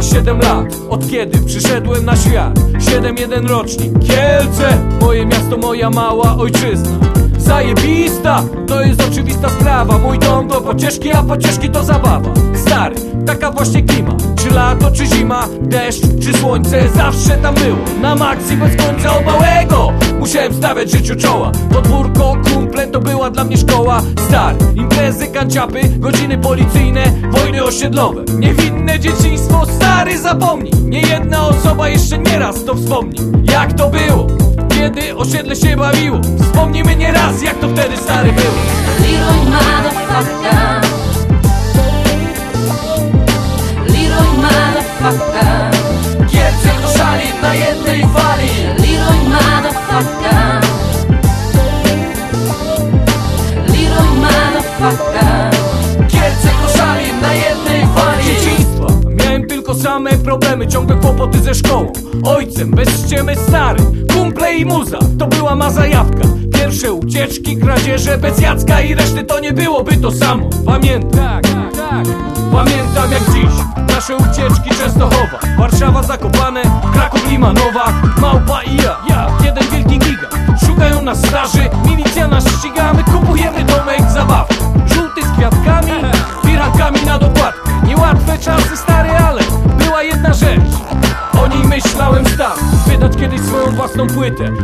Mija 7 lat, od kiedy przyszedłem na świat. 7-1 rocznik, Kielce Moje miasto, moja mała ojczyzna. Zajebista, to jest oczywista sprawa. Mój dom to pocieszki, a pocieszki to zabawa. Stary, taka właśnie klima. Czy lato, czy zima, deszcz, czy słońce Zawsze tam było, na maksie bez końca od małego Musiałem stawiać życiu czoła. Podwórko, kumple, to była dla mnie szkoła. Stary, imprezy, kanciapy, godziny policyjne Wojny osiedlowe, niewinne dzieciństwo Stary, zapomnij, nie jedna osoba jeszcze nieraz to wspomni. Jak to było? Kiedy osiedle się bawiło. Wspomnijmy nie raz jak to wtedy stary było. Leroy motherfucker. Leroy motherfucker. Kielce koszali na jednej fali. Leroy motherfucker. Leroy motherfucker. Kielce koszali na jednej fali. Dzieciństwa Miałem tylko same problemy, ciągłe kłopoty ze szkołą. Ojcem, bez ściemy stary. Kumple i muza, to była ma zajawka. Pierwsze ucieczki, kradzieże bez Jacka I reszty to nie byłoby to samo. Pamiętam, tak, tak Pamiętam jak dziś Nasze ucieczki Częstochowa Warszawa Zakopane, Kraków Limanowa Małpa i ja, ja, jeden wielki giga. Szukają nas straży, milicja nas ściga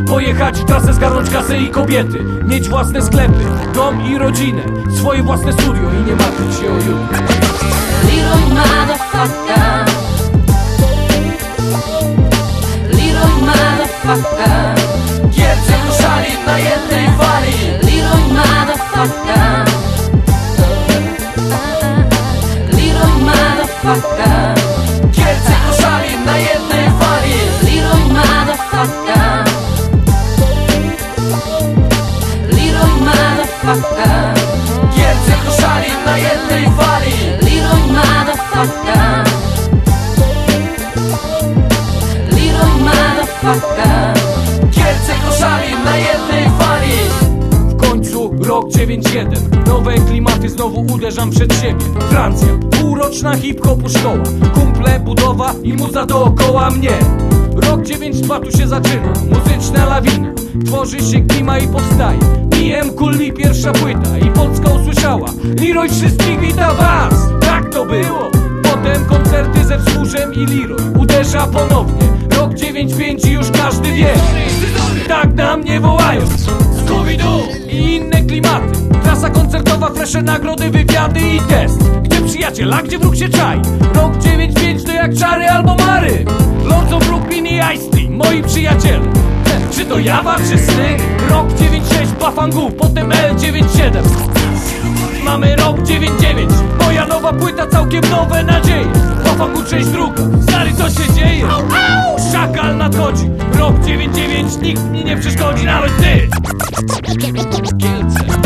Pojechać w trasę, zgarnąć kasę i kobiety. Mieć własne sklepy, dom i rodzinę. Swoje własne studio i nie martwić się o jutro. Leroy motherfucker. Leroy motherfucker. Kielce koszali na jednej fali. Leroy motherfucker. Leroy motherfucker Kielce koszali na jednej fali. Leroy motherfucker. Leroy motherfucker. Kielce koszali na jednej fali. W końcu rok 9-1 Nowe klimaty znowu uderzam przed siebie. Francja, półroczna hip-hopu szkoła. Kumple, budowa i muza dookoła mnie. Rok 9-2 tu się zaczyna. Muzyczna lawina Tworzy się klima i powstaje. PM Kulli pierwsza płyta I Polska usłyszała. Leroy wszystkich wita was. Tak to było. Potem koncerty ze wzgórzem i Leroy. Uderza ponownie. Rok 9-5 i już każdy wie. Tak na mnie wołają. Scooby-Doo I inne klimaty. Trasa koncertowa, fresze nagrody, wywiady i test. Gdzie przyjaciel, a gdzie wróg się czai? Rok 9-5 to jak czary albo mary. Lords of Brooklyn i Ice-T, moi przyjaciele Czy to jawa, czy sny? Rok 9-6 Bafangu, potem L9-7 Mamy rok 99 Moja nowa płyta, całkiem nowe nadzieje. Bafangu część druga. Stary, co się dzieje? Szakal nadchodzi. Rok 99 Nikt mi nie przeszkodzi, nawet ty. Kielce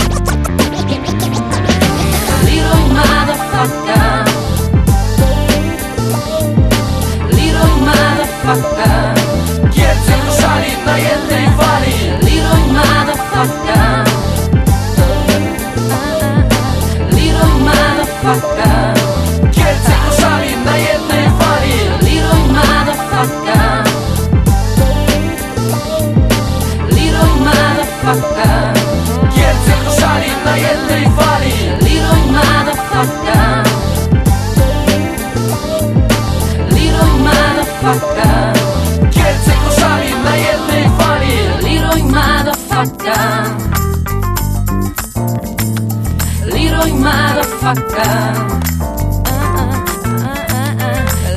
Leroy motherfucker.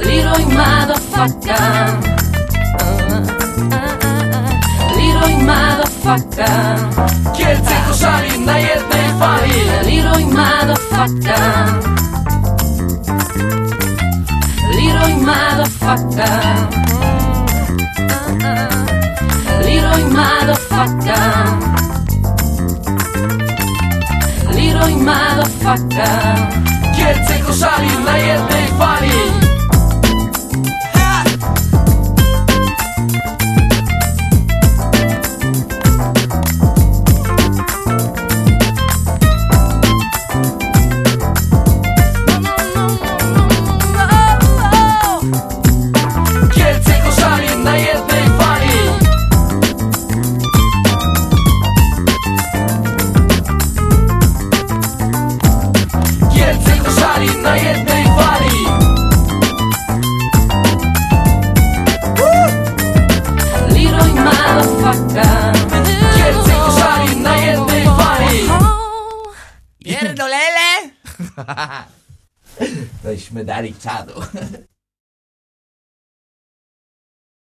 Leroy motherfucker. Leroy motherfucker. Kielce koszali na jednej fali Leroy motherfucker. Leroy motherfucker. Leroy motherfucker Leroy motherfucker Kielce koszali na jednej fali Kielce deixa me dar içado.